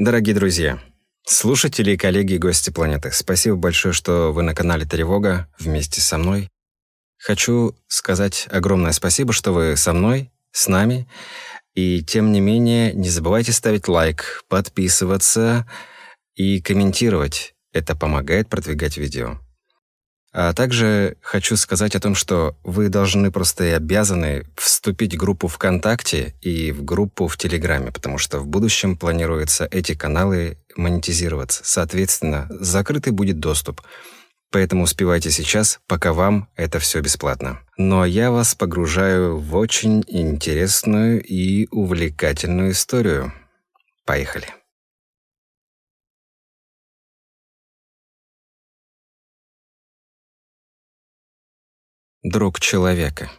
Дорогие друзья, слушатели и коллеги и гости планеты, спасибо большое, что вы на канале Тревога вместе со мной. Хочу сказать огромное спасибо, что вы со мной, с нами. И тем не менее, не забывайте ставить лайк, подписываться и комментировать. Это помогает продвигать видео. А также хочу сказать о том, что вы должны просто и обязаны вступить в группу ВКонтакте и в группу в Телеграме, потому что в будущем планируется эти каналы монетизироваться. Соответственно, закрытый будет доступ. Поэтому успевайте сейчас, пока вам это все бесплатно. Но я вас погружаю в очень интересную и увлекательную историю. Поехали. Друг человека.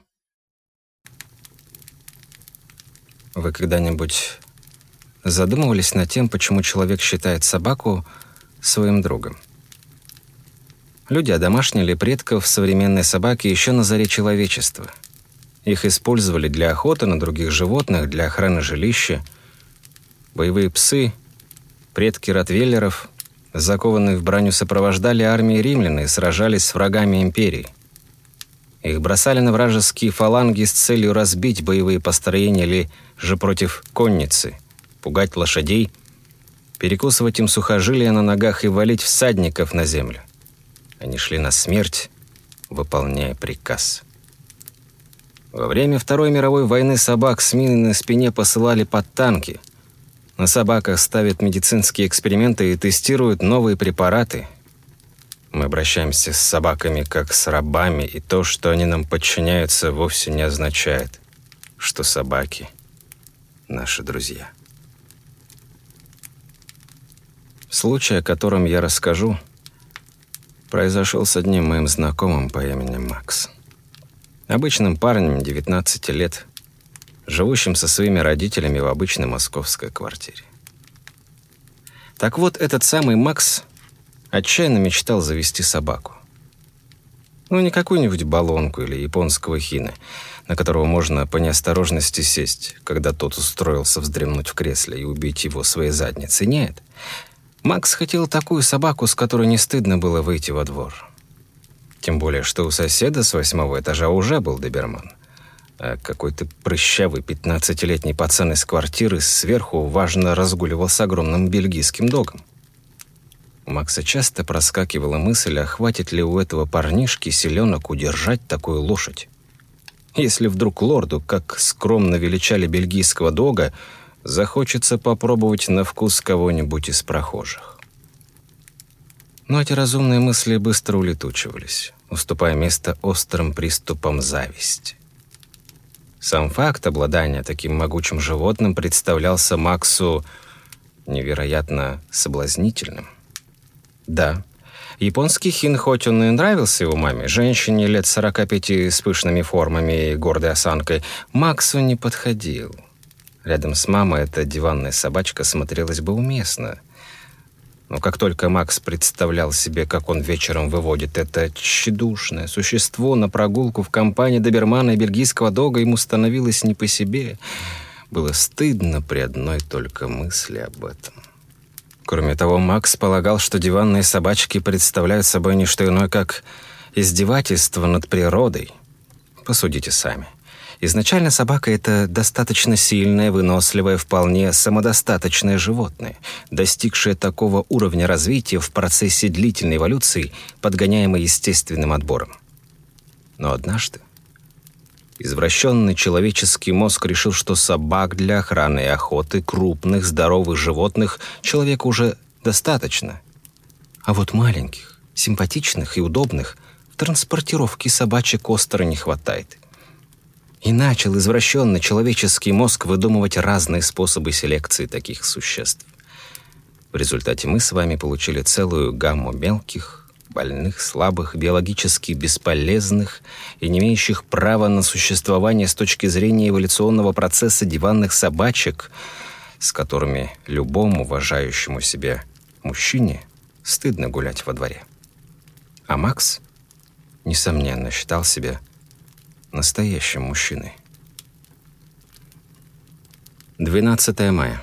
Вы когда-нибудь задумывались над тем, почему человек считает собаку своим другом? Люди одомашнили предков современной собаки еще на заре человечества. Их использовали для охоты на других животных, для охраны жилища. Боевые псы, предки ротвейлеров, закованные в броню, сопровождали армии римлян и сражались с врагами империи – их бросали на вражеские фаланги с целью разбить боевые построения или же против конницы, пугать лошадей, перекусывать им сухожилия на ногах и валить всадников на землю. Они шли на смерть, выполняя приказ. Во время Второй мировой войны собак с миной на спине посылали под танки. На собаках ставят медицинские эксперименты и тестируют новые препараты – мы обращаемся с собаками как с рабами, и то, что они нам подчиняются, вовсе не означает, что собаки — наши друзья. Случай, о котором я расскажу, произошел с одним моим знакомым по имени Макс. Обычным парнем 19 лет, живущим со своими родителями в обычной московской квартире. Так вот, этот самый Макс Отчаянно мечтал завести собаку. Ну, не какую-нибудь баллонку или японского хина, на которого можно по неосторожности сесть, когда тот устроился вздремнуть в кресле и убить его своей задницей. Нет. Макс хотел такую собаку, с которой не стыдно было выйти во двор. Тем более, что у соседа с восьмого этажа уже был доберман. А какой-то прыщавый пятнадцатилетний пацан из квартиры сверху важно разгуливал с огромным бельгийским догом. Макса часто проскакивала мысль, а хватит ли у этого парнишки селенок удержать такую лошадь. Если вдруг лорду, как скромно величали бельгийского дога, захочется попробовать на вкус кого-нибудь из прохожих. Но эти разумные мысли быстро улетучивались, уступая место острым приступам зависти. Сам факт обладания таким могучим животным представлялся Максу невероятно соблазнительным – да. Японский хин, хоть он и нравился его маме, женщине лет 45 с пышными формами и гордой осанкой, Максу не подходил. Рядом с мамой эта диванная собачка смотрелась бы уместно. Но как только Макс представлял себе, как он вечером выводит это тщедушное существо на прогулку в компании добермана и бельгийского дога, ему становилось не по себе. Было стыдно при одной только мысли об этом. Кроме того, Макс полагал, что диванные собачки представляют собой не что иное, как издевательство над природой. Посудите сами. Изначально собака – это достаточно сильное, выносливое, вполне самодостаточное животное, достигшее такого уровня развития в процессе длительной эволюции, подгоняемой естественным отбором. Но однажды Извращенный человеческий мозг решил, что собак для охраны и охоты крупных, здоровых животных человеку уже достаточно. А вот маленьких, симпатичных и удобных в транспортировке собачек остро не хватает. И начал извращенный человеческий мозг выдумывать разные способы селекции таких существ. В результате мы с вами получили целую гамму мелких, больных, слабых, биологически бесполезных и не имеющих права на существование с точки зрения эволюционного процесса диванных собачек, с которыми любому уважающему себя мужчине стыдно гулять во дворе. А Макс, несомненно, считал себя настоящим мужчиной. 12 мая.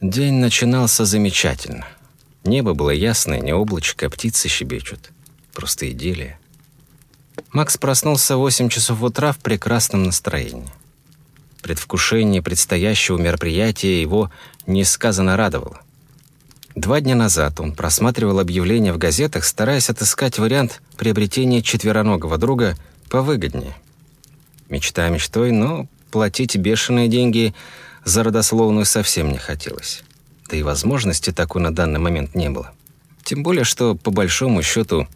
День начинался замечательно. Небо было ясное, не облачко, а птицы щебечут. Просто идиллия. Макс проснулся в 8 часов утра в прекрасном настроении. Предвкушение предстоящего мероприятия его несказанно радовало. Два дня назад он просматривал объявления в газетах, стараясь отыскать вариант приобретения четвероногого друга повыгоднее. Мечта мечтой, но платить бешеные деньги за родословную совсем не хотелось. Да и возможности такой на данный момент не было. Тем более, что, по большому счету,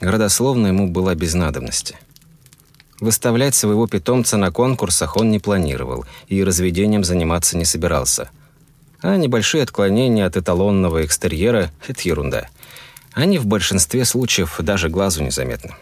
родословная ему была без надобности. Выставлять своего питомца на конкурсах он не планировал и разведением заниматься не собирался – а небольшие отклонения от эталонного экстерьера – это ерунда. Они в большинстве случаев даже глазу незаметны.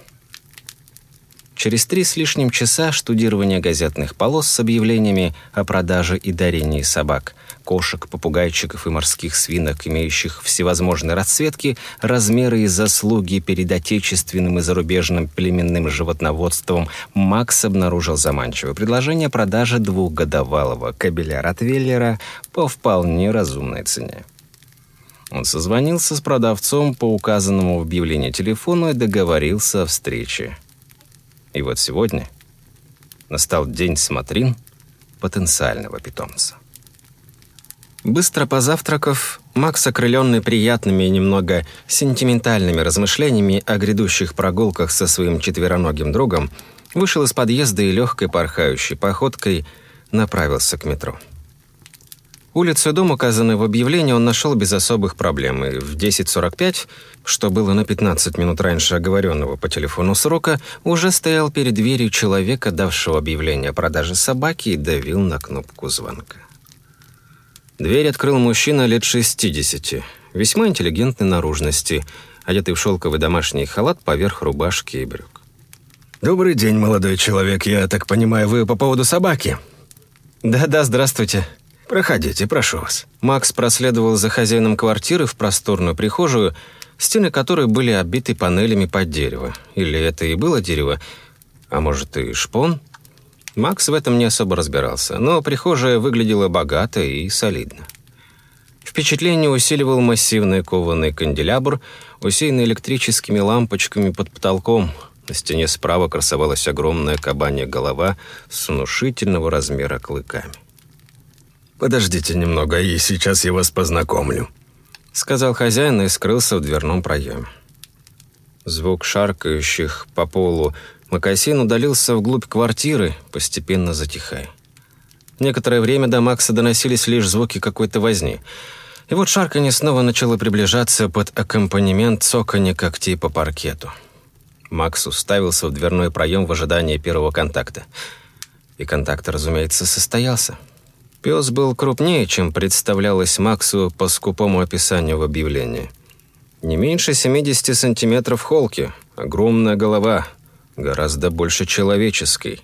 Через три с лишним часа штудирования газетных полос с объявлениями о продаже и дарении собак, кошек, попугайчиков и морских свинок, имеющих всевозможные расцветки, размеры и заслуги перед отечественным и зарубежным племенным животноводством, Макс обнаружил заманчивое предложение продажи двухгодовалого кабеля Ротвейлера по вполне разумной цене. Он созвонился с продавцом по указанному в объявлении телефону и договорился о встрече. И вот сегодня настал день смотрин потенциального питомца. Быстро позавтракав, Макс, окрыленный приятными и немного сентиментальными размышлениями о грядущих прогулках со своим четвероногим другом, вышел из подъезда и легкой порхающей походкой направился к метро. Улицу и дом, указанный в объявлении, он нашел без особых проблем, и в 10.45, что было на 15 минут раньше оговоренного по телефону срока, уже стоял перед дверью человека, давшего объявление о продаже собаки, и давил на кнопку звонка. Дверь открыл мужчина лет 60, весьма интеллигентной наружности, одетый в шелковый домашний халат поверх рубашки и брюк. «Добрый день, молодой человек. Я так понимаю, вы по поводу собаки?» «Да-да, здравствуйте». «Проходите, прошу вас». Макс проследовал за хозяином квартиры в просторную прихожую, стены которой были обиты панелями под дерево. Или это и было дерево, а может и шпон? Макс в этом не особо разбирался, но прихожая выглядела богато и солидно. Впечатление усиливал массивный кованый канделябр, усеянный электрическими лампочками под потолком. На стене справа красовалась огромная кабанья голова с внушительного размера клыками. «Подождите немного, и сейчас я вас познакомлю», — сказал хозяин и скрылся в дверном проеме. Звук шаркающих по полу Макасин удалился вглубь квартиры, постепенно затихая. Некоторое время до Макса доносились лишь звуки какой-то возни. И вот шарканье снова начало приближаться под аккомпанемент цоканья когтей по паркету. Макс уставился в дверной проем в ожидании первого контакта. И контакт, разумеется, состоялся. Пес был крупнее, чем представлялось Максу по скупому описанию в объявлении. Не меньше 70 сантиметров холки, огромная голова, гораздо больше человеческой.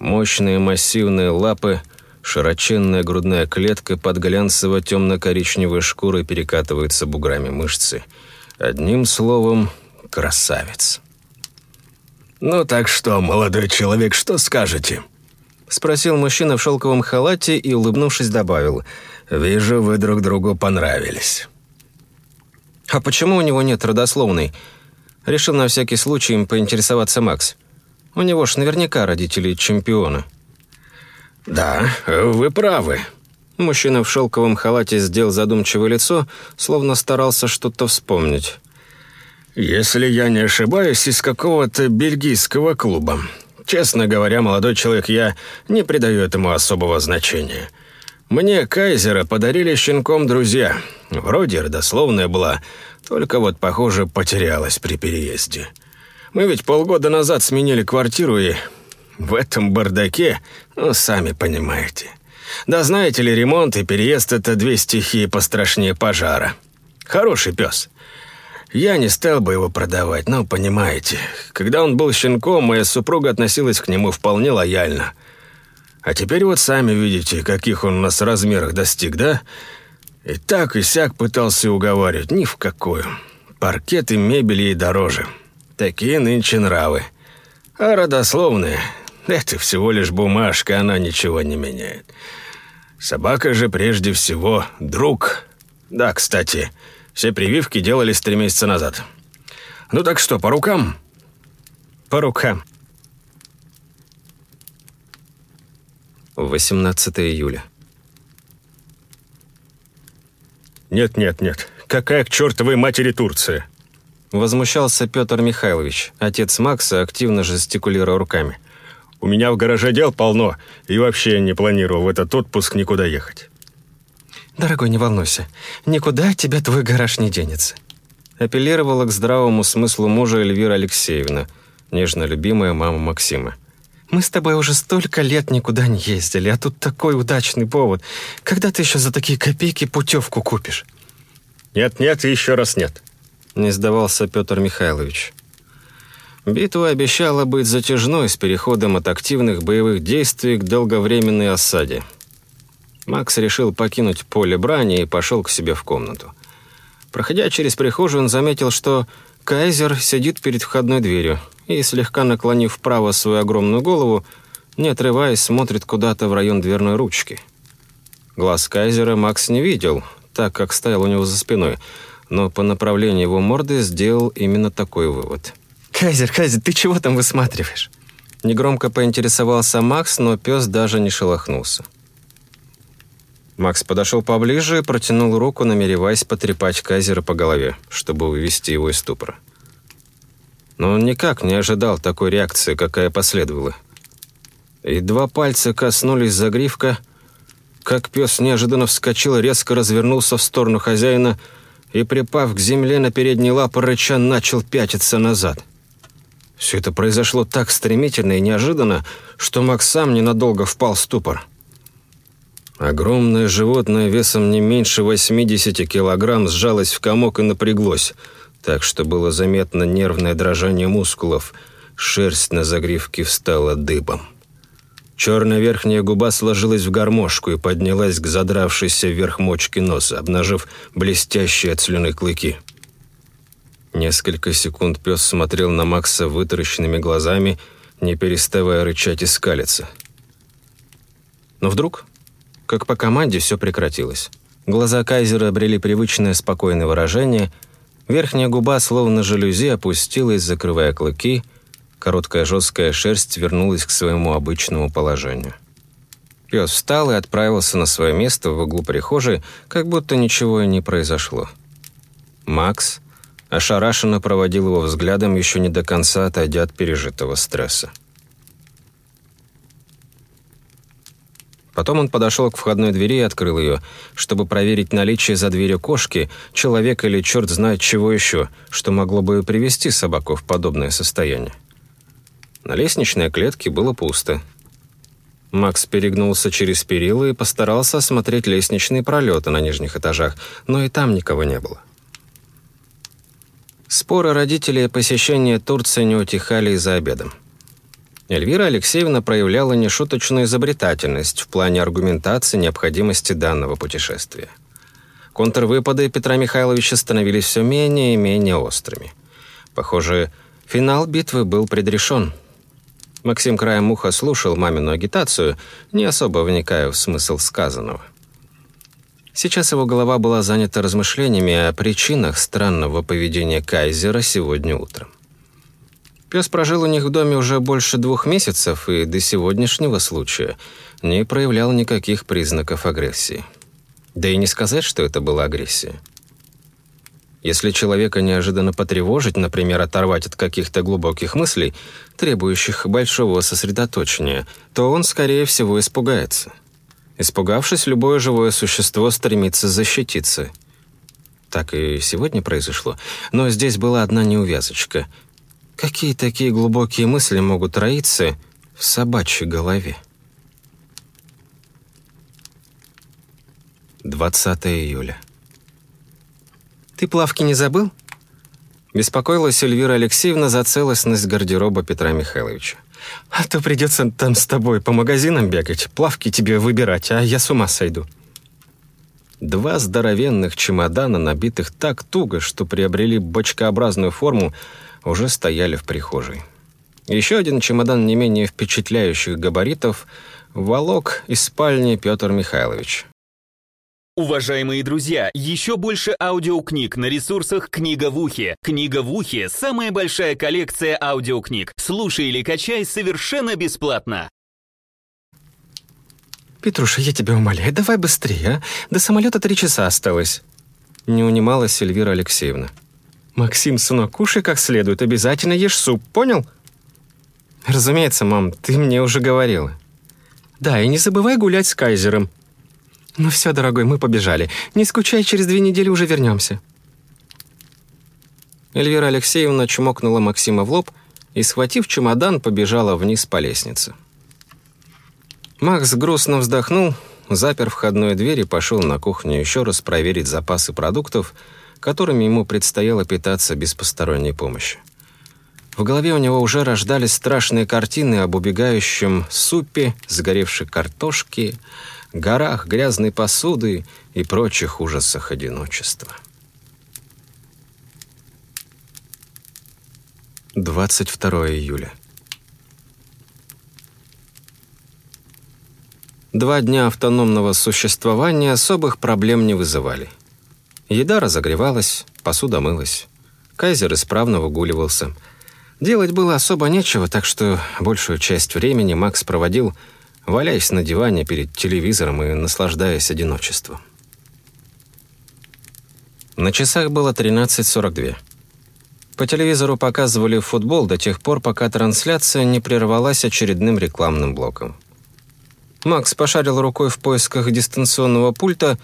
Мощные массивные лапы, широченная грудная клетка под глянцево-темно-коричневой шкурой перекатываются буграми мышцы. Одним словом, красавец. «Ну так что, молодой человек, что скажете?» Спросил мужчина в шелковом халате и, улыбнувшись, добавил. «Вижу, вы друг другу понравились». «А почему у него нет родословной?» Решил на всякий случай им поинтересоваться Макс. У него ж наверняка родители чемпиона. «Да, вы правы». Мужчина в шелковом халате сделал задумчивое лицо, словно старался что-то вспомнить. «Если я не ошибаюсь, из какого-то бельгийского клуба. Честно говоря, молодой человек, я не придаю этому особого значения. Мне Кайзера подарили щенком друзья. Вроде родословная была, только вот, похоже, потерялась при переезде. Мы ведь полгода назад сменили квартиру и... В этом бардаке, ну, сами понимаете. Да знаете ли, ремонт и переезд — это две стихии пострашнее пожара. Хороший пес. Я не стал бы его продавать, но понимаете, когда он был щенком, моя супруга относилась к нему вполне лояльно. А теперь вот сами видите, каких он у нас размерах достиг, да? И так и сяк пытался уговаривать, ни в какую. Паркет и мебель ей дороже. Такие нынче нравы. А родословные — это всего лишь бумажка, она ничего не меняет. Собака же прежде всего друг. Да, кстати, все прививки делались три месяца назад. Ну так что, по рукам? По рукам. 18 июля. «Нет, нет, нет. Какая к чертовой матери Турция?» Возмущался Петр Михайлович, отец Макса, активно жестикулируя руками. «У меня в гараже дел полно, и вообще не планировал в этот отпуск никуда ехать». «Дорогой, не волнуйся. Никуда от тебя твой гараж не денется». Апеллировала к здравому смыслу мужа Эльвира Алексеевна, нежно любимая мама Максима. Мы с тобой уже столько лет никуда не ездили, а тут такой удачный повод. Когда ты еще за такие копейки путевку купишь?» «Нет-нет и еще раз нет», — не сдавался Петр Михайлович. Битва обещала быть затяжной с переходом от активных боевых действий к долговременной осаде. Макс решил покинуть поле брани и пошел к себе в комнату. Проходя через прихожую, он заметил, что Кайзер сидит перед входной дверью и, слегка наклонив вправо свою огромную голову, не отрываясь, смотрит куда-то в район дверной ручки. Глаз Кайзера Макс не видел, так как стоял у него за спиной, но по направлению его морды сделал именно такой вывод. «Кайзер, Кайзер, ты чего там высматриваешь?» Негромко поинтересовался Макс, но пес даже не шелохнулся. Макс подошел поближе и протянул руку, намереваясь потрепать Кайзера по голове, чтобы увести его из ступора. Но он никак не ожидал такой реакции, какая последовала. И два пальца коснулись загривка, как пес неожиданно вскочил, резко развернулся в сторону хозяина и, припав к земле на передние лапы, рыча начал пятиться назад. Все это произошло так стремительно и неожиданно, что Макс сам ненадолго впал в ступор. Огромное животное весом не меньше 80 килограмм сжалось в комок и напряглось, так что было заметно нервное дрожание мускулов. Шерсть на загривке встала дыбом. Черная верхняя губа сложилась в гармошку и поднялась к задравшейся вверх мочке носа, обнажив блестящие от слюны клыки. Несколько секунд пес смотрел на Макса вытаращенными глазами, не переставая рычать и скалиться. Но вдруг как по команде все прекратилось. Глаза Кайзера обрели привычное спокойное выражение, верхняя губа, словно жалюзи, опустилась, закрывая клыки, короткая жесткая шерсть вернулась к своему обычному положению. Пес встал и отправился на свое место в углу прихожей, как будто ничего и не произошло. Макс ошарашенно проводил его взглядом, еще не до конца отойдя от пережитого стресса. Потом он подошел к входной двери и открыл ее, чтобы проверить наличие за дверью кошки, человека или черт знает чего еще, что могло бы привести собаку в подобное состояние. На лестничной клетке было пусто. Макс перегнулся через перила и постарался осмотреть лестничные пролеты на нижних этажах, но и там никого не было. Споры родителей о посещении Турции не утихали и за обедом. Эльвира Алексеевна проявляла нешуточную изобретательность в плане аргументации необходимости данного путешествия. Контрвыпады Петра Михайловича становились все менее и менее острыми. Похоже, финал битвы был предрешен. Максим краем уха слушал мамину агитацию, не особо вникая в смысл сказанного. Сейчас его голова была занята размышлениями о причинах странного поведения Кайзера сегодня утром. Пес прожил у них в доме уже больше двух месяцев и до сегодняшнего случая не проявлял никаких признаков агрессии. Да и не сказать, что это была агрессия. Если человека неожиданно потревожить, например, оторвать от каких-то глубоких мыслей, требующих большого сосредоточения, то он, скорее всего, испугается. Испугавшись, любое живое существо стремится защититься. Так и сегодня произошло. Но здесь была одна неувязочка — Какие такие глубокие мысли могут роиться в собачьей голове? 20 июля. «Ты плавки не забыл?» Беспокоилась Эльвира Алексеевна за целостность гардероба Петра Михайловича. «А то придется там с тобой по магазинам бегать, плавки тебе выбирать, а я с ума сойду». Два здоровенных чемодана, набитых так туго, что приобрели бочкообразную форму, уже стояли в прихожей. Еще один чемодан не менее впечатляющих габаритов волок из спальни Петр Михайлович. Уважаемые друзья, еще больше аудиокниг на ресурсах «Книга в ухе». «Книга в ухе» — самая большая коллекция аудиокниг. Слушай или качай совершенно бесплатно. «Петруша, я тебя умоляю, давай быстрее, а? До самолета три часа осталось». Не унималась Эльвира Алексеевна. «Максим, сынок, кушай как следует, обязательно ешь суп, понял?» «Разумеется, мам, ты мне уже говорила». «Да, и не забывай гулять с Кайзером», «Ну все, дорогой, мы побежали. Не скучай, через две недели уже вернемся». Эльвира Алексеевна чмокнула Максима в лоб и, схватив чемодан, побежала вниз по лестнице. Макс грустно вздохнул, запер входную дверь и пошел на кухню еще раз проверить запасы продуктов, которыми ему предстояло питаться без посторонней помощи. В голове у него уже рождались страшные картины об убегающем супе, сгоревшей картошке, горах грязной посуды и прочих ужасах одиночества. 22 июля. Два дня автономного существования особых проблем не вызывали. Еда разогревалась, посуда мылась. Кайзер исправно выгуливался. Делать было особо нечего, так что большую часть времени Макс проводил валяясь на диване перед телевизором и наслаждаясь одиночеством. На часах было 13.42. По телевизору показывали футбол до тех пор, пока трансляция не прервалась очередным рекламным блоком. Макс пошарил рукой в поисках дистанционного пульта,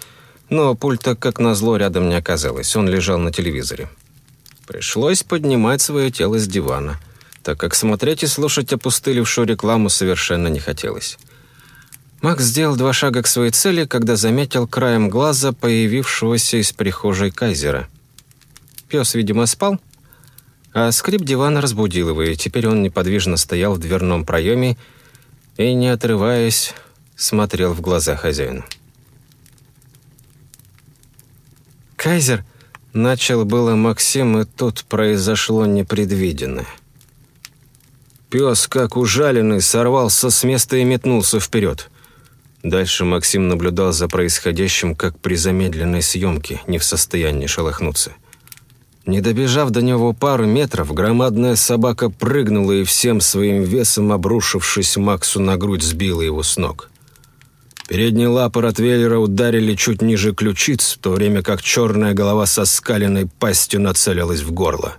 но пульта, как назло, рядом не оказалось. Он лежал на телевизоре. Пришлось поднимать свое тело с дивана, так как смотреть и слушать опустылевшую рекламу совершенно не хотелось. Макс сделал два шага к своей цели, когда заметил краем глаза появившегося из прихожей Кайзера. Пес, видимо, спал, а скрип дивана разбудил его, и теперь он неподвижно стоял в дверном проеме и, не отрываясь, смотрел в глаза хозяину. «Кайзер!» — начал было Максим, и тут произошло непредвиденное. Пес, как ужаленный, сорвался с места и метнулся вперед — Дальше Максим наблюдал за происходящим, как при замедленной съемке, не в состоянии шелохнуться. Не добежав до него пару метров, громадная собака прыгнула и всем своим весом, обрушившись Максу на грудь, сбила его с ног. Передние лапы Ротвейлера ударили чуть ниже ключиц, в то время как черная голова со скаленной пастью нацелилась в горло.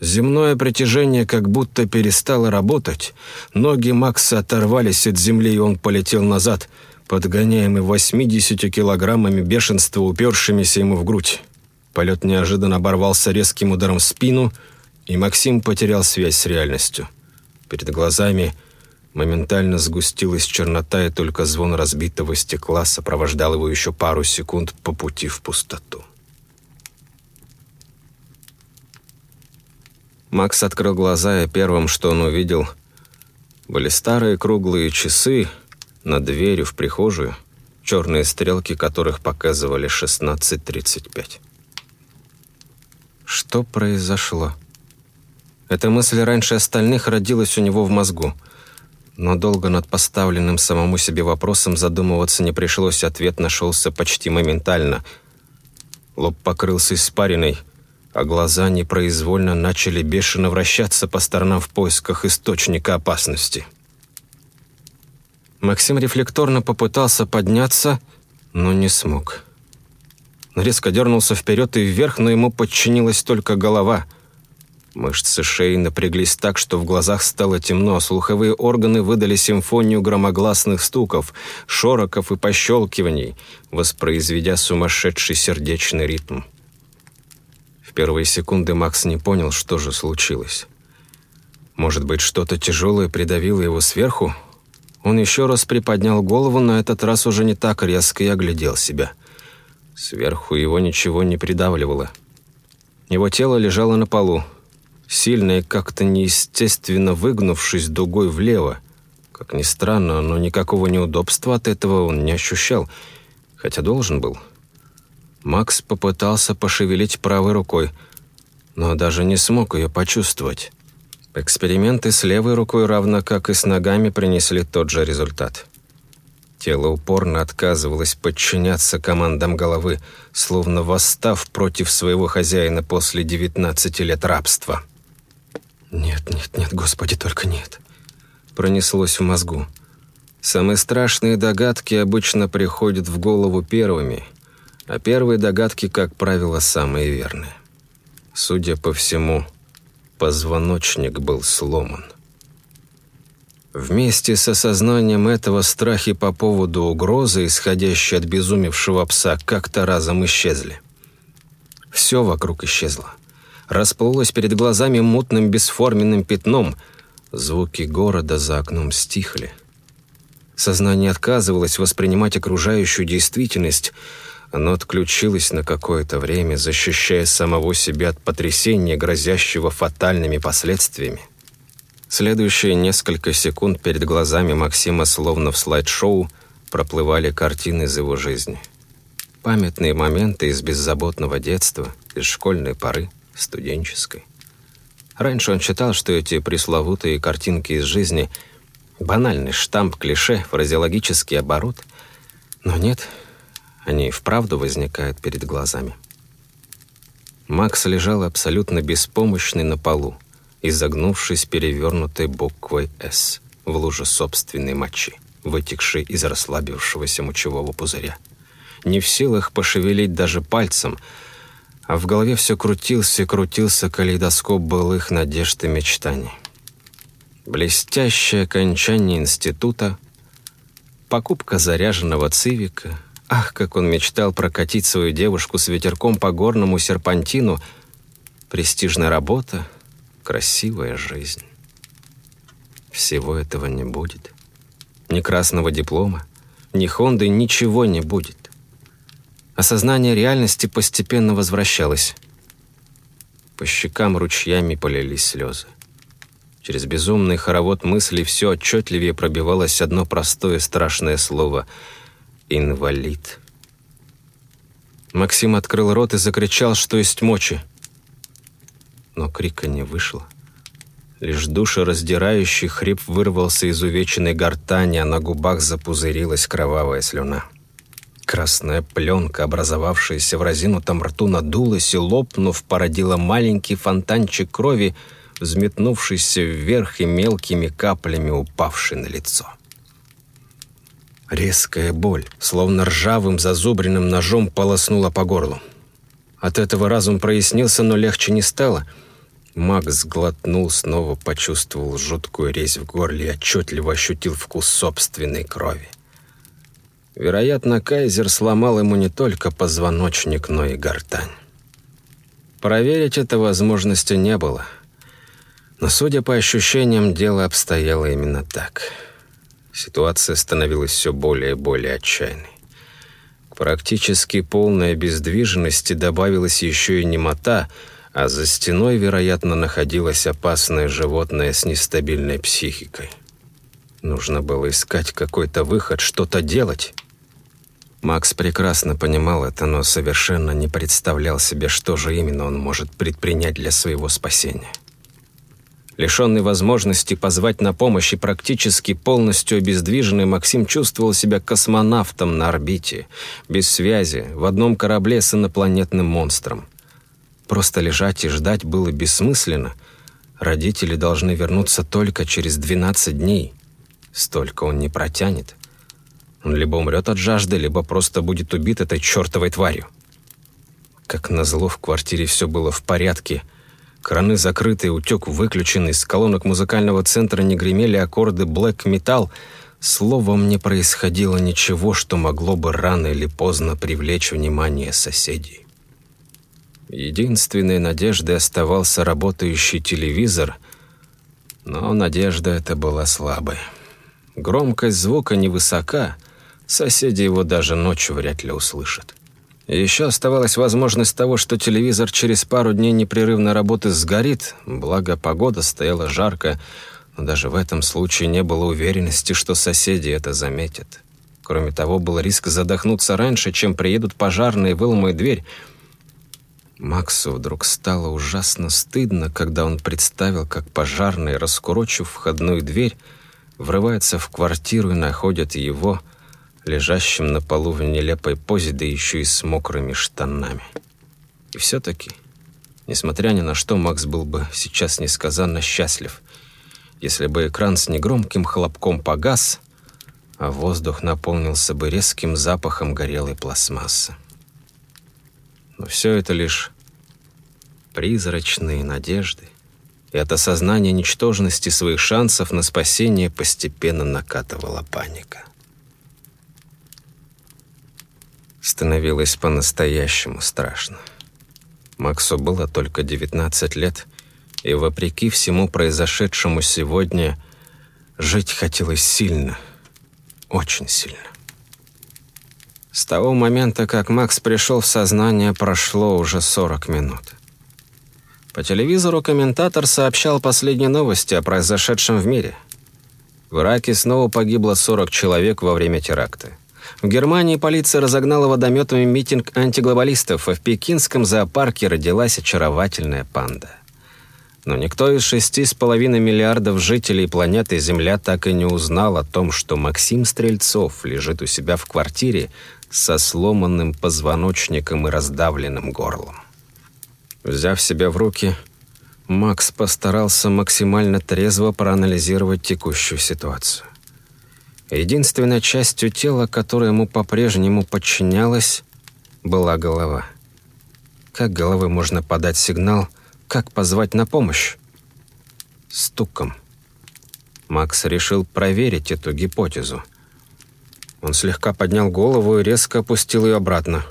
Земное притяжение как будто перестало работать. Ноги Макса оторвались от земли, и он полетел назад, подгоняемый 80 килограммами бешенства, упершимися ему в грудь. Полет неожиданно оборвался резким ударом в спину, и Максим потерял связь с реальностью. Перед глазами моментально сгустилась чернота, и только звон разбитого стекла сопровождал его еще пару секунд по пути в пустоту. Макс открыл глаза, и первым, что он увидел, были старые круглые часы над дверью в прихожую, черные стрелки которых показывали 16.35. Что произошло? Эта мысль раньше остальных родилась у него в мозгу, но долго над поставленным самому себе вопросом задумываться не пришлось, ответ нашелся почти моментально. Лоб покрылся испариной – а глаза непроизвольно начали бешено вращаться по сторонам в поисках источника опасности. Максим рефлекторно попытался подняться, но не смог. Резко дернулся вперед и вверх, но ему подчинилась только голова. Мышцы шеи напряглись так, что в глазах стало темно, а слуховые органы выдали симфонию громогласных стуков, шороков и пощелкиваний, воспроизведя сумасшедший сердечный ритм первые секунды Макс не понял, что же случилось. Может быть, что-то тяжелое придавило его сверху? Он еще раз приподнял голову, на этот раз уже не так резко и оглядел себя. Сверху его ничего не придавливало. Его тело лежало на полу, сильно и как-то неестественно выгнувшись дугой влево. Как ни странно, но никакого неудобства от этого он не ощущал, хотя должен был – Макс попытался пошевелить правой рукой, но даже не смог ее почувствовать. Эксперименты с левой рукой, равно как и с ногами, принесли тот же результат. Тело упорно отказывалось подчиняться командам головы, словно восстав против своего хозяина после 19 лет рабства. «Нет, нет, нет, Господи, только нет!» Пронеслось в мозгу. Самые страшные догадки обычно приходят в голову первыми, а первые догадки, как правило, самые верные. Судя по всему, позвоночник был сломан. Вместе с осознанием этого страхи по поводу угрозы, исходящей от безумевшего пса, как-то разом исчезли. Все вокруг исчезло. Расплылось перед глазами мутным бесформенным пятном. Звуки города за окном стихли. Сознание отказывалось воспринимать окружающую действительность. Оно отключилось на какое-то время, защищая самого себя от потрясения, грозящего фатальными последствиями. Следующие несколько секунд перед глазами Максима, словно в слайд-шоу, проплывали картины из его жизни. Памятные моменты из беззаботного детства, из школьной поры, студенческой. Раньше он считал, что эти пресловутые картинки из жизни — банальный штамп, клише, фразеологический оборот. Но нет, они вправду возникают перед глазами. Макс лежал абсолютно беспомощный на полу, изогнувшись перевернутой буквой «С» в луже собственной мочи, вытекшей из расслабившегося мочевого пузыря. Не в силах пошевелить даже пальцем, а в голове все крутился и крутился калейдоскоп былых надежд и мечтаний. Блестящее окончание института, покупка заряженного цивика, ах, как он мечтал прокатить свою девушку с ветерком по горному серпантину, престижная работа, красивая жизнь. Всего этого не будет. Ни красного диплома, ни Хонды, ничего не будет. Осознание реальности постепенно возвращалось. По щекам ручьями полились слезы. Через безумный хоровод мыслей все отчетливее пробивалось одно простое страшное слово «инвалид». Максим открыл рот и закричал, что есть мочи но крика не вышло. Лишь душераздирающий хрип вырвался из увеченной гортани, а на губах запузырилась кровавая слюна. Красная пленка, образовавшаяся в разинутом рту, надулась и, лопнув, породила маленький фонтанчик крови, взметнувшийся вверх и мелкими каплями упавший на лицо. Резкая боль, словно ржавым зазубренным ножом, полоснула по горлу. От этого разум прояснился, но легче не стало — Макс глотнул, снова почувствовал жуткую резь в горле и отчетливо ощутил вкус собственной крови. Вероятно, Кайзер сломал ему не только позвоночник, но и гортань. Проверить это возможности не было. Но, судя по ощущениям, дело обстояло именно так. Ситуация становилась все более и более отчаянной. К практически полной обездвиженности добавилась еще и немота — а за стеной, вероятно, находилось опасное животное с нестабильной психикой. Нужно было искать какой-то выход, что-то делать. Макс прекрасно понимал это, но совершенно не представлял себе, что же именно он может предпринять для своего спасения. Лишенный возможности позвать на помощь и практически полностью обездвиженный, Максим чувствовал себя космонавтом на орбите, без связи, в одном корабле с инопланетным монстром. Просто лежать и ждать было бессмысленно. Родители должны вернуться только через 12 дней. Столько он не протянет. Он либо умрет от жажды, либо просто будет убит этой чертовой тварью. Как назло, в квартире все было в порядке. Краны закрыты, утек выключен, из колонок музыкального центра не гремели аккорды блэк металл. Словом, не происходило ничего, что могло бы рано или поздно привлечь внимание соседей. Единственной надеждой оставался работающий телевизор, но надежда эта была слабой. Громкость звука невысока, соседи его даже ночью вряд ли услышат. еще оставалась возможность того, что телевизор через пару дней непрерывной работы сгорит, благо погода стояла жарко, но даже в этом случае не было уверенности, что соседи это заметят. Кроме того, был риск задохнуться раньше, чем приедут пожарные и выломают дверь, Максу вдруг стало ужасно стыдно, когда он представил, как пожарные, раскурочив входную дверь, врываются в квартиру и находят его, лежащим на полу в нелепой позе, да еще и с мокрыми штанами. И все-таки, несмотря ни на что, Макс был бы сейчас несказанно счастлив, если бы экран с негромким хлопком погас, а воздух наполнился бы резким запахом горелой пластмассы. Но все это лишь призрачные надежды, и от осознания ничтожности своих шансов на спасение постепенно накатывала паника. Становилось по-настоящему страшно. Максу было только 19 лет, и вопреки всему произошедшему сегодня, жить хотелось сильно, очень сильно. С того момента, как Макс пришел в сознание, прошло уже 40 минут. По телевизору комментатор сообщал последние новости о произошедшем в мире. В Ираке снова погибло 40 человек во время теракта. В Германии полиция разогнала водометами митинг антиглобалистов, а в пекинском зоопарке родилась очаровательная панда. Но никто из шести с половиной миллиардов жителей планеты Земля так и не узнал о том, что Максим Стрельцов лежит у себя в квартире со сломанным позвоночником и раздавленным горлом. Взяв себя в руки, Макс постарался максимально трезво проанализировать текущую ситуацию. Единственной частью тела, которая ему по-прежнему подчинялась, была голова. Как головы можно подать сигнал, как позвать на помощь? Стуком. Макс решил проверить эту гипотезу. Он слегка поднял голову и резко опустил ее обратно.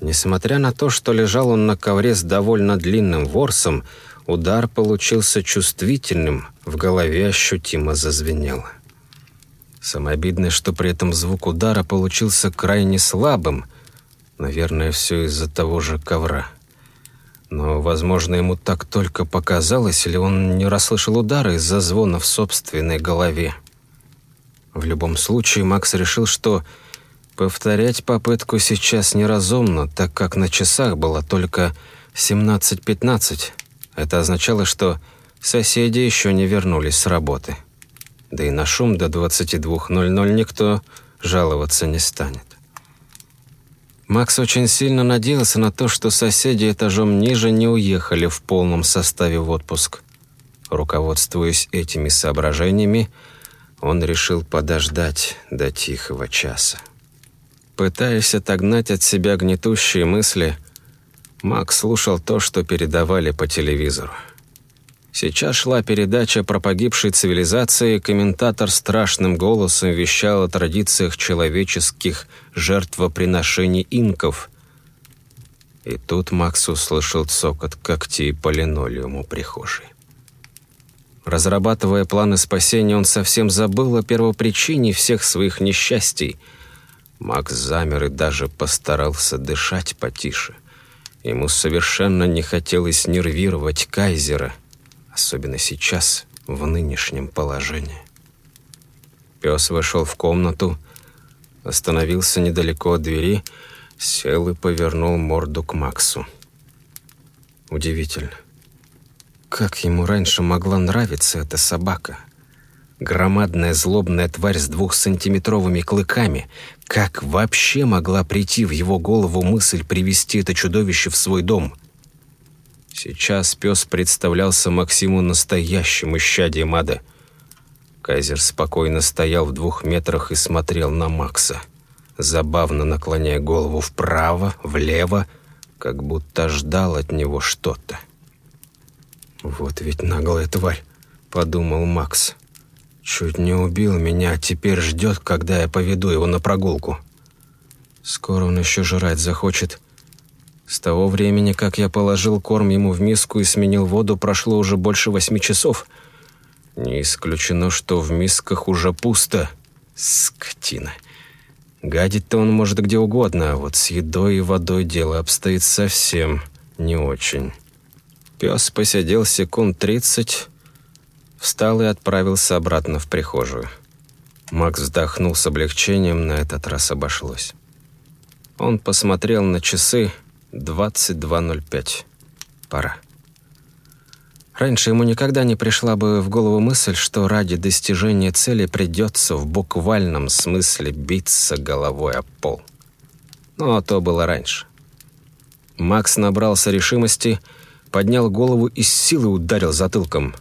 Несмотря на то, что лежал он на ковре с довольно длинным ворсом, удар получился чувствительным, в голове ощутимо зазвенело. Самое обидное, что при этом звук удара получился крайне слабым. Наверное, все из-за того же ковра. Но, возможно, ему так только показалось, или он не расслышал удара из-за звона в собственной голове. В любом случае, Макс решил, что повторять попытку сейчас неразумно, так как на часах было только 17.15. Это означало, что соседи еще не вернулись с работы да и на шум до 22.00 никто жаловаться не станет. Макс очень сильно надеялся на то, что соседи этажом ниже не уехали в полном составе в отпуск. Руководствуясь этими соображениями, он решил подождать до тихого часа. Пытаясь отогнать от себя гнетущие мысли, Макс слушал то, что передавали по телевизору. Сейчас шла передача про погибшей цивилизации, комментатор страшным голосом вещал о традициях человеческих жертвоприношений инков. И тут Макс услышал цокот когтей по линолеуму прихожей. Разрабатывая планы спасения, он совсем забыл о первопричине всех своих несчастий. Макс замер и даже постарался дышать потише. Ему совершенно не хотелось нервировать Кайзера — особенно сейчас, в нынешнем положении. Пес вошел в комнату, остановился недалеко от двери, сел и повернул морду к Максу. Удивительно. Как ему раньше могла нравиться эта собака? Громадная злобная тварь с двухсантиметровыми клыками. Как вообще могла прийти в его голову мысль привести это чудовище в свой дом? Сейчас пес представлялся Максиму настоящим исчадием ада. Кайзер спокойно стоял в двух метрах и смотрел на Макса, забавно наклоняя голову вправо, влево, как будто ждал от него что-то. «Вот ведь наглая тварь», — подумал Макс. «Чуть не убил меня, а теперь ждет, когда я поведу его на прогулку. Скоро он еще жрать захочет, с того времени, как я положил корм ему в миску и сменил воду, прошло уже больше восьми часов. Не исключено, что в мисках уже пусто. Скотина. Гадить-то он может где угодно, а вот с едой и водой дело обстоит совсем не очень. Пес посидел секунд тридцать, встал и отправился обратно в прихожую. Макс вздохнул с облегчением, на этот раз обошлось. Он посмотрел на часы, 22.05. Пора. Раньше ему никогда не пришла бы в голову мысль, что ради достижения цели придется в буквальном смысле биться головой о пол. Но то было раньше. Макс набрался решимости, поднял голову и с силой ударил затылком.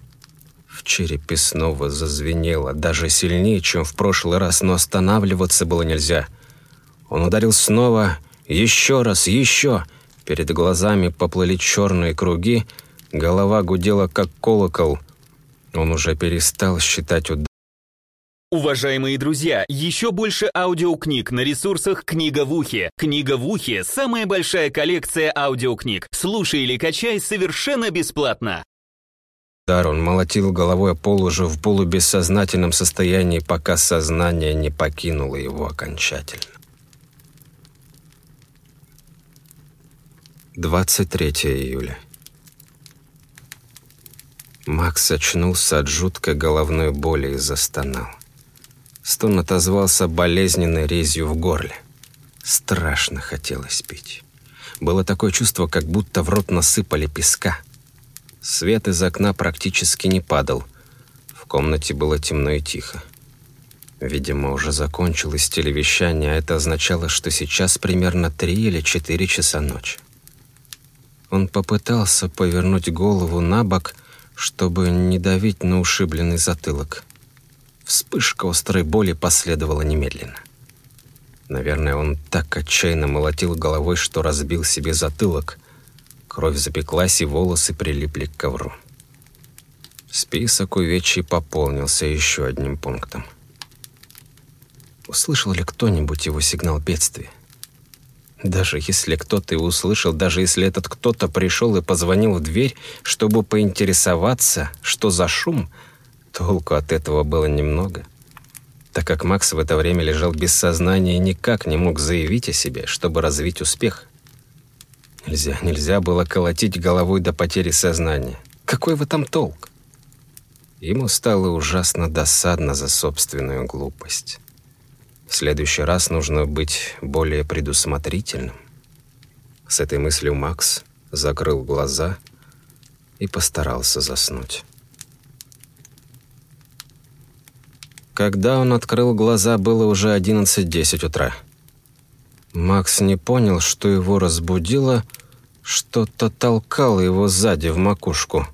В черепе снова зазвенело, даже сильнее, чем в прошлый раз, но останавливаться было нельзя. Он ударил снова, еще раз, еще. Перед глазами поплыли черные круги, голова гудела, как колокол. Он уже перестал считать удары. Уважаемые друзья, еще больше аудиокниг на ресурсах «Книга в ухе». «Книга в ухе» — самая большая коллекция аудиокниг. Слушай или качай совершенно бесплатно. Дар он молотил головой о пол уже в полубессознательном состоянии, пока сознание не покинуло его окончательно. 23 июля. Макс очнулся от жуткой головной боли и застонал. Стон отозвался болезненной резью в горле. Страшно хотелось пить. Было такое чувство, как будто в рот насыпали песка. Свет из окна практически не падал. В комнате было темно и тихо. Видимо, уже закончилось телевещание, а это означало, что сейчас примерно три или четыре часа ночи. Он попытался повернуть голову на бок, чтобы не давить на ушибленный затылок. Вспышка острой боли последовала немедленно. Наверное, он так отчаянно молотил головой, что разбил себе затылок. Кровь запеклась, и волосы прилипли к ковру. Список увечий пополнился еще одним пунктом. Услышал ли кто-нибудь его сигнал бедствия? Даже если кто-то и услышал, даже если этот кто-то пришел и позвонил в дверь, чтобы поинтересоваться, что за шум – Толку от этого было немного, так как Макс в это время лежал без сознания и никак не мог заявить о себе, чтобы развить успех. Нельзя, нельзя было колотить головой до потери сознания. Какой в этом толк? Ему стало ужасно досадно за собственную глупость. В следующий раз нужно быть более предусмотрительным. С этой мыслью Макс закрыл глаза и постарался заснуть. Когда он открыл глаза, было уже 11.10 утра. Макс не понял, что его разбудило, что-то толкало его сзади в макушку.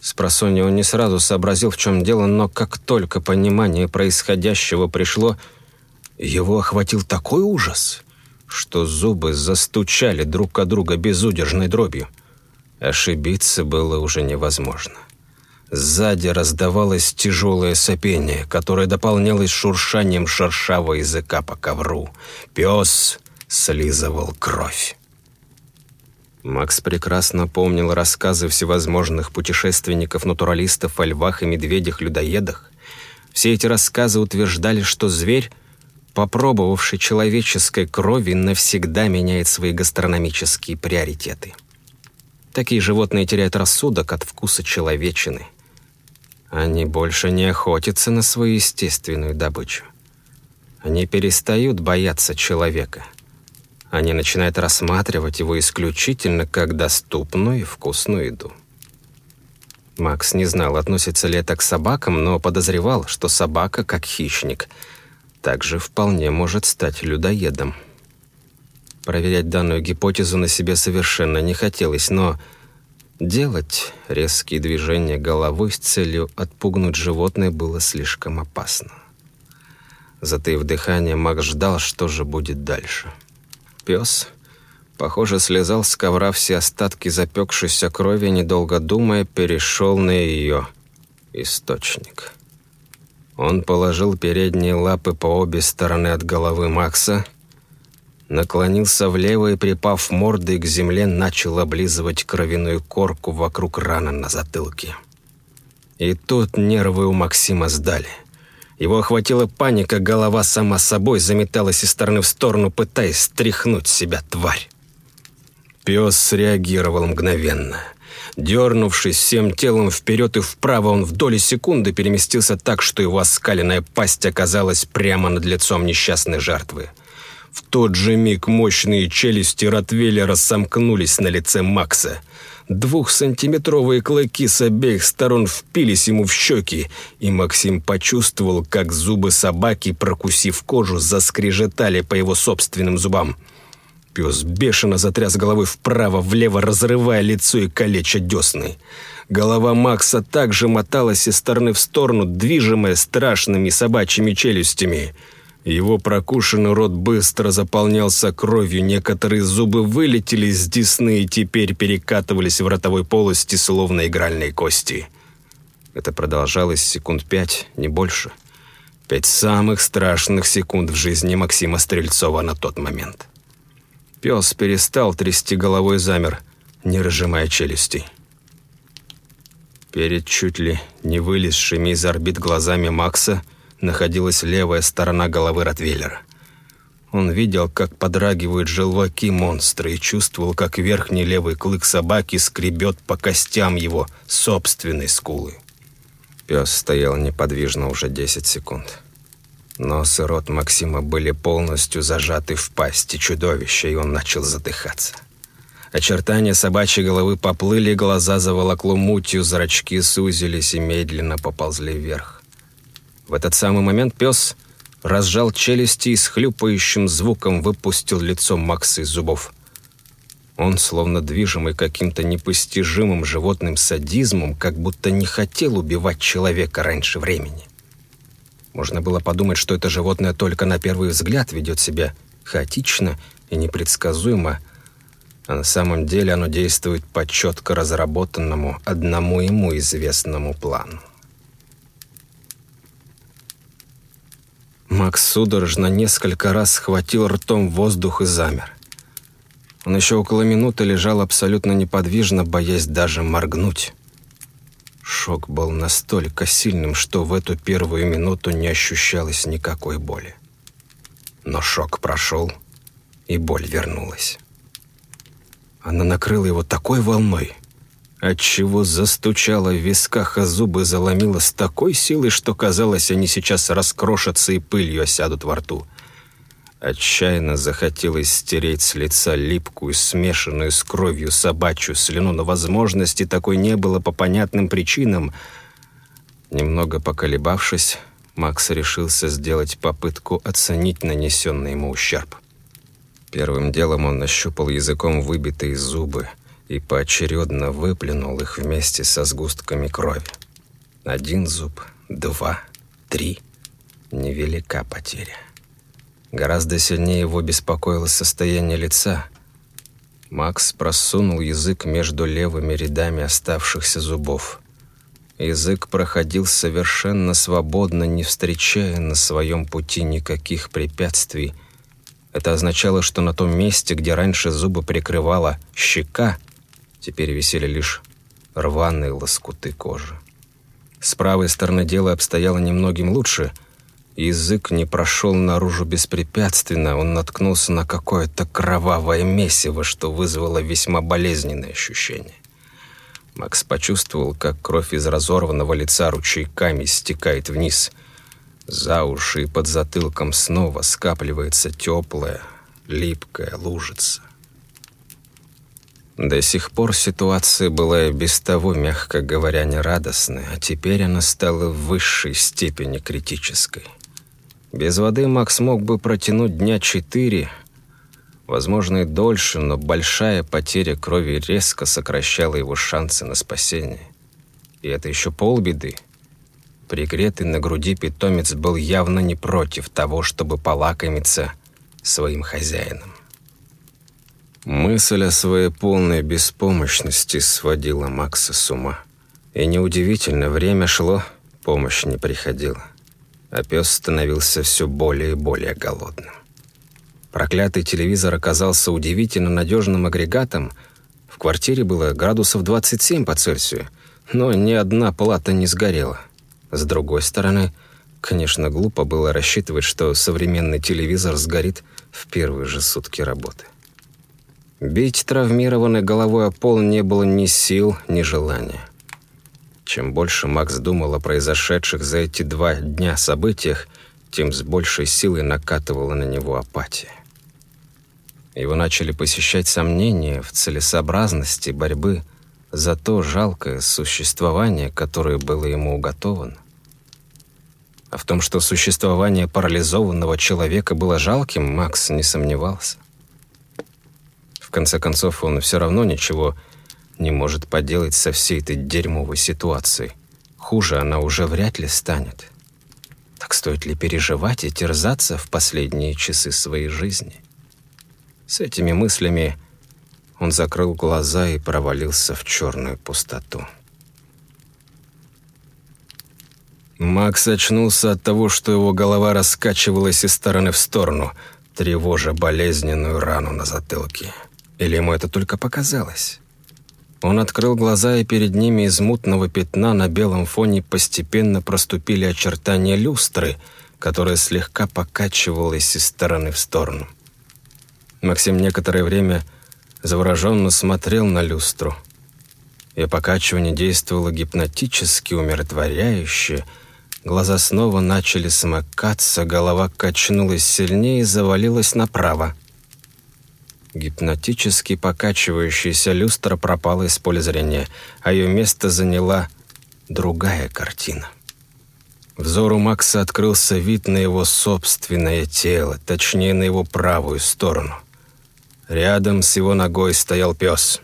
Спросонья он не сразу сообразил, в чем дело, но как только понимание происходящего пришло, его охватил такой ужас, что зубы застучали друг от друга безудержной дробью. Ошибиться было уже невозможно. Сзади раздавалось тяжелое сопение, которое дополнялось шуршанием шершавого языка по ковру. Пес слизывал кровь. Макс прекрасно помнил рассказы всевозможных путешественников-натуралистов о львах и медведях-людоедах. Все эти рассказы утверждали, что зверь, попробовавший человеческой крови, навсегда меняет свои гастрономические приоритеты. Такие животные теряют рассудок от вкуса человечины – они больше не охотятся на свою естественную добычу. Они перестают бояться человека. Они начинают рассматривать его исключительно как доступную и вкусную еду. Макс не знал, относится ли это к собакам, но подозревал, что собака, как хищник, также вполне может стать людоедом. Проверять данную гипотезу на себе совершенно не хотелось, но Делать резкие движения головой с целью отпугнуть животное было слишком опасно. Затаив дыхание, Макс ждал, что же будет дальше. Пес, похоже, слезал с ковра все остатки запекшейся крови, недолго думая, перешел на ее источник. Он положил передние лапы по обе стороны от головы Макса наклонился влево и, припав мордой к земле, начал облизывать кровяную корку вокруг раны на затылке. И тут нервы у Максима сдали. Его охватила паника, голова сама собой заметалась из стороны в сторону, пытаясь стряхнуть себя тварь. Пес среагировал мгновенно. Дернувшись всем телом вперед и вправо, он в доли секунды переместился так, что его оскаленная пасть оказалась прямо над лицом несчастной жертвы – В тот же миг мощные челюсти Ротвейлера сомкнулись на лице Макса. Двухсантиметровые клыки с обеих сторон впились ему в щеки, и Максим почувствовал, как зубы собаки, прокусив кожу, заскрежетали по его собственным зубам. Пес бешено затряс головой вправо-влево, разрывая лицо и калеча десны. Голова Макса также моталась из стороны в сторону, движимая страшными собачьими челюстями. Его прокушенный рот быстро заполнялся кровью, некоторые зубы вылетели из десны и теперь перекатывались в ротовой полости, словно игральные кости. Это продолжалось секунд пять, не больше. Пять самых страшных секунд в жизни Максима Стрельцова на тот момент. Пес перестал трясти головой замер, не разжимая челюстей. Перед чуть ли не вылезшими из орбит глазами Макса находилась левая сторона головы Ротвейлера. Он видел, как подрагивают желваки монстра и чувствовал, как верхний левый клык собаки скребет по костям его собственной скулы. Пес стоял неподвижно уже 10 секунд. Нос и рот Максима были полностью зажаты в пасти чудовища, и он начал задыхаться. Очертания собачьей головы поплыли, глаза заволокло мутью, зрачки сузились и медленно поползли вверх. В этот самый момент пес разжал челюсти и с хлюпающим звуком выпустил лицо Макса из зубов. Он, словно движимый каким-то непостижимым животным садизмом, как будто не хотел убивать человека раньше времени. Можно было подумать, что это животное только на первый взгляд ведет себя хаотично и непредсказуемо, а на самом деле оно действует по четко разработанному, одному ему известному плану. Макс судорожно несколько раз схватил ртом воздух и замер. Он еще около минуты лежал абсолютно неподвижно, боясь даже моргнуть. Шок был настолько сильным, что в эту первую минуту не ощущалось никакой боли. Но шок прошел, и боль вернулась. Она накрыла его такой волной, отчего застучала в висках, а зубы заломила с такой силой, что казалось, они сейчас раскрошатся и пылью осядут во рту. Отчаянно захотелось стереть с лица липкую, смешанную с кровью собачью слюну, но возможности такой не было по понятным причинам. Немного поколебавшись, Макс решился сделать попытку оценить нанесенный ему ущерб. Первым делом он нащупал языком выбитые зубы и поочередно выплюнул их вместе со сгустками крови. Один зуб, два, три. Невелика потеря. Гораздо сильнее его беспокоило состояние лица. Макс просунул язык между левыми рядами оставшихся зубов. Язык проходил совершенно свободно, не встречая на своем пути никаких препятствий. Это означало, что на том месте, где раньше зубы прикрывала щека, теперь висели лишь рваные лоскуты кожи. С правой стороны дело обстояло немногим лучше — Язык не прошел наружу беспрепятственно, он наткнулся на какое-то кровавое месиво, что вызвало весьма болезненное ощущение. Макс почувствовал, как кровь из разорванного лица ручейками стекает вниз. За уши и под затылком снова скапливается теплая, липкая лужица. До сих пор ситуация была и без того, мягко говоря, нерадостной, а теперь она стала в высшей степени критической. Без воды Макс мог бы протянуть дня четыре, возможно и дольше, но большая потеря крови резко сокращала его шансы на спасение. И это еще полбеды. Пригретый на груди питомец был явно не против того, чтобы полакомиться своим хозяином. Мысль о своей полной беспомощности сводила Макса с ума. И неудивительно, время шло, помощь не приходила а пес становился все более и более голодным. Проклятый телевизор оказался удивительно надежным агрегатом. В квартире было градусов 27 по Цельсию, но ни одна плата не сгорела. С другой стороны, конечно, глупо было рассчитывать, что современный телевизор сгорит в первые же сутки работы. Бить травмированной головой о пол не было ни сил, ни желания. Чем больше Макс думал о произошедших за эти два дня событиях, тем с большей силой накатывала на него апатия. Его начали посещать сомнения в целесообразности борьбы за то жалкое существование, которое было ему уготовано. А в том, что существование парализованного человека было жалким, Макс не сомневался. В конце концов, он все равно ничего не может поделать со всей этой дерьмовой ситуацией. Хуже она уже вряд ли станет. Так стоит ли переживать и терзаться в последние часы своей жизни? С этими мыслями он закрыл глаза и провалился в черную пустоту. Макс очнулся от того, что его голова раскачивалась из стороны в сторону, тревожа болезненную рану на затылке. Или ему это только показалось? Он открыл глаза, и перед ними из мутного пятна на белом фоне постепенно проступили очертания люстры, которая слегка покачивалась из стороны в сторону. Максим некоторое время завороженно смотрел на люстру. И покачивание действовало гипнотически, умиротворяюще. Глаза снова начали смыкаться, голова качнулась сильнее и завалилась направо. Гипнотически покачивающаяся люстра пропала из поля зрения, а ее место заняла другая картина. Взору Макса открылся вид на его собственное тело, точнее, на его правую сторону. Рядом с его ногой стоял пес.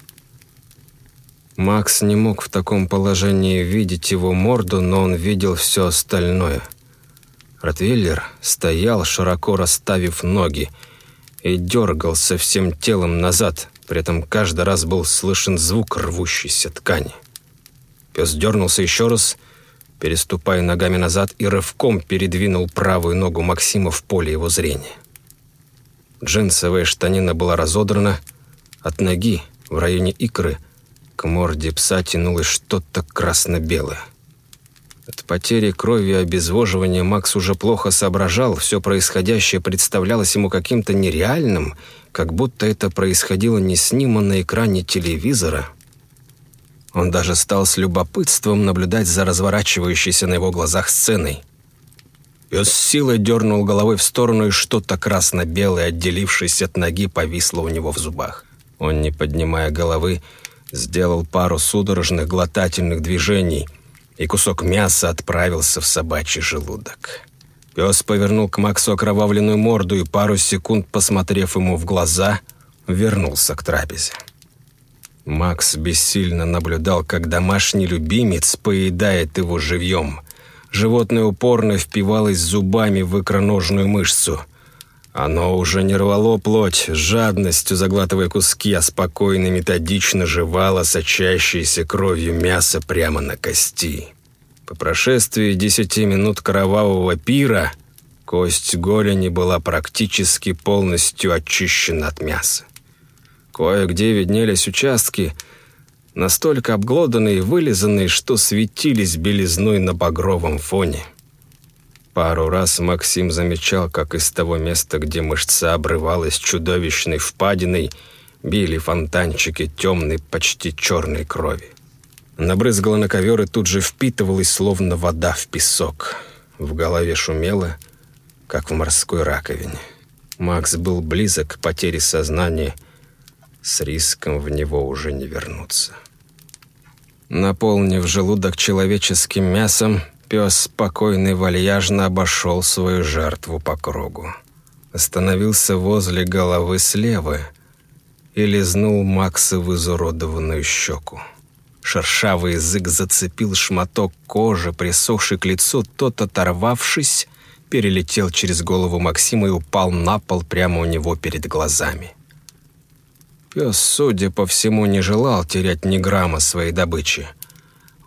Макс не мог в таком положении видеть его морду, но он видел все остальное. Ротвейлер стоял, широко расставив ноги, и дергался всем телом назад, при этом каждый раз был слышен звук рвущейся ткани. Пес дернулся еще раз, переступая ногами назад, и рывком передвинул правую ногу Максима в поле его зрения. Джинсовая штанина была разодрана. От ноги, в районе икры, к морде пса тянулось что-то красно-белое. От потери крови и обезвоживания Макс уже плохо соображал, все происходящее представлялось ему каким-то нереальным, как будто это происходило не с ним, а на экране телевизора. Он даже стал с любопытством наблюдать за разворачивающейся на его глазах сценой. Пес с силой дернул головой в сторону, и что-то красно-белое, отделившись от ноги, повисло у него в зубах. Он, не поднимая головы, сделал пару судорожных глотательных движений, и кусок мяса отправился в собачий желудок. Пес повернул к Максу окровавленную морду и пару секунд, посмотрев ему в глаза, вернулся к трапезе. Макс бессильно наблюдал, как домашний любимец поедает его живьем – Животное упорно впивалось зубами в икроножную мышцу. Оно уже не рвало плоть, жадностью заглатывая куски, а спокойно методично жевало сочащееся кровью мясо прямо на кости. По прошествии десяти минут кровавого пира кость голени была практически полностью очищена от мяса. Кое-где виднелись участки – настолько обглоданные и вылизанные, что светились белизной на багровом фоне. Пару раз Максим замечал, как из того места, где мышца обрывалась чудовищной впадиной, били фонтанчики темной, почти черной крови. Набрызгала на ковер и тут же впитывалась, словно вода в песок. В голове шумело, как в морской раковине. Макс был близок к потере сознания, с риском в него уже не вернуться. Наполнив желудок человеческим мясом, пес спокойно и вальяжно обошел свою жертву по кругу. Остановился возле головы слева и лизнул Макса в изуродованную щеку. Шершавый язык зацепил шматок кожи, присохший к лицу, тот, оторвавшись, перелетел через голову Максима и упал на пол прямо у него перед глазами. Пес, судя по всему, не желал терять ни грамма своей добычи.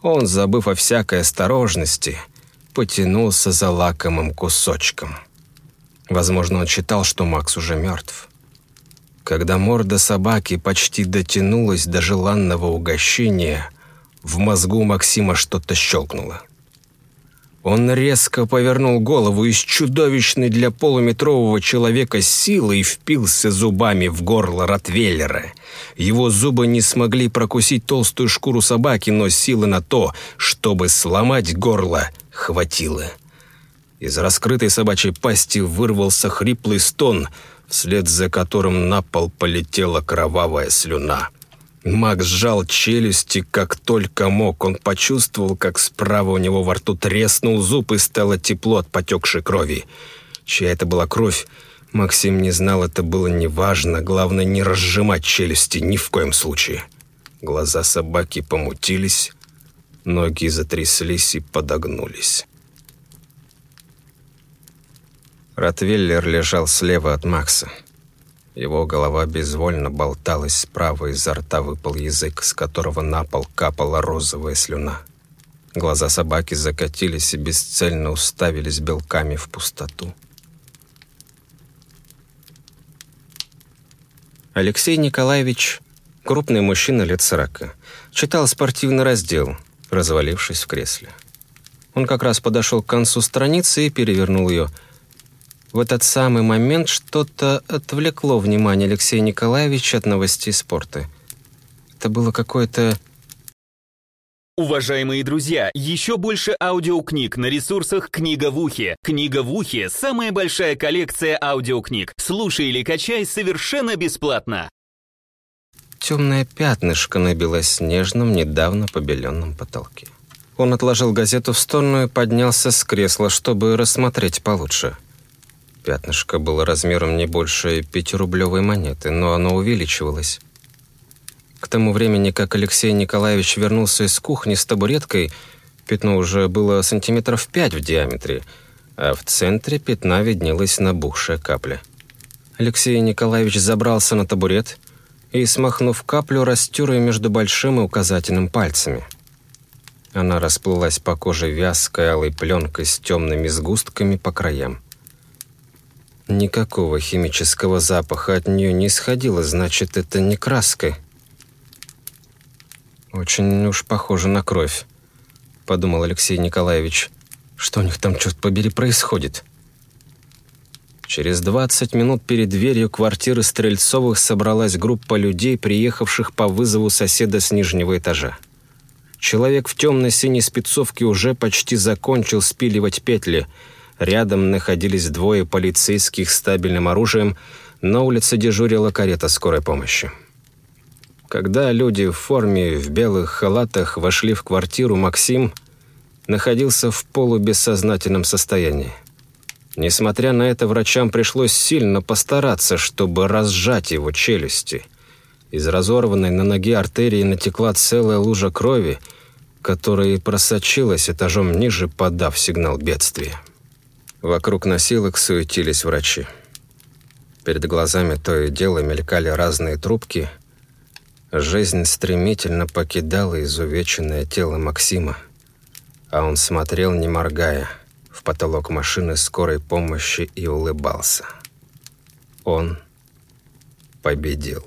Он, забыв о всякой осторожности, потянулся за лакомым кусочком. Возможно, он считал, что Макс уже мертв. Когда морда собаки почти дотянулась до желанного угощения, в мозгу Максима что-то щелкнуло. Он резко повернул голову и с чудовищной для полуметрового человека силой впился зубами в горло Ротвейлера. Его зубы не смогли прокусить толстую шкуру собаки, но силы на то, чтобы сломать горло, хватило. Из раскрытой собачьей пасти вырвался хриплый стон, вслед за которым на пол полетела кровавая слюна. Макс сжал челюсти, как только мог. Он почувствовал, как справа у него во рту треснул зуб и стало тепло от потекшей крови. Чья это была кровь, Максим не знал, это было неважно. Главное, не разжимать челюсти ни в коем случае. Глаза собаки помутились, ноги затряслись и подогнулись. Ротвейлер лежал слева от Макса. Его голова безвольно болталась справа, изо рта выпал язык, с которого на пол капала розовая слюна. Глаза собаки закатились и бесцельно уставились белками в пустоту. Алексей Николаевич, крупный мужчина лет сорока, читал спортивный раздел, развалившись в кресле. Он как раз подошел к концу страницы и перевернул ее – в этот самый момент что-то отвлекло внимание Алексея Николаевича от новостей спорта. Это было какое-то... Уважаемые друзья, еще больше аудиокниг на ресурсах «Книга в ухе». «Книга в ухе» — самая большая коллекция аудиокниг. Слушай или качай совершенно бесплатно. Темное пятнышко на белоснежном, недавно побеленном потолке. Он отложил газету в сторону и поднялся с кресла, чтобы рассмотреть получше. Пятнышко было размером не больше пятирублевой монеты, но оно увеличивалось. К тому времени, как Алексей Николаевич вернулся из кухни с табуреткой, пятно уже было сантиметров пять в диаметре, а в центре пятна виднелась набухшая капля. Алексей Николаевич забрался на табурет и, смахнув каплю, растер ее между большим и указательным пальцами. Она расплылась по коже вязкой алой пленкой с темными сгустками по краям. Никакого химического запаха от нее не исходило, значит, это не краска. Очень уж похоже на кровь, подумал Алексей Николаевич. Что у них там, черт побери, происходит? Через 20 минут перед дверью квартиры Стрельцовых собралась группа людей, приехавших по вызову соседа с нижнего этажа. Человек в темной синей спецовке уже почти закончил спиливать петли – Рядом находились двое полицейских с стабильным оружием, на улице дежурила карета скорой помощи. Когда люди в форме, в белых халатах вошли в квартиру, Максим находился в полубессознательном состоянии. Несмотря на это, врачам пришлось сильно постараться, чтобы разжать его челюсти. Из разорванной на ноге артерии натекла целая лужа крови, которая просочилась этажом ниже, подав сигнал бедствия. Вокруг носилок суетились врачи. Перед глазами то и дело мелькали разные трубки. Жизнь стремительно покидала изувеченное тело Максима, а он смотрел, не моргая, в потолок машины скорой помощи и улыбался. Он победил.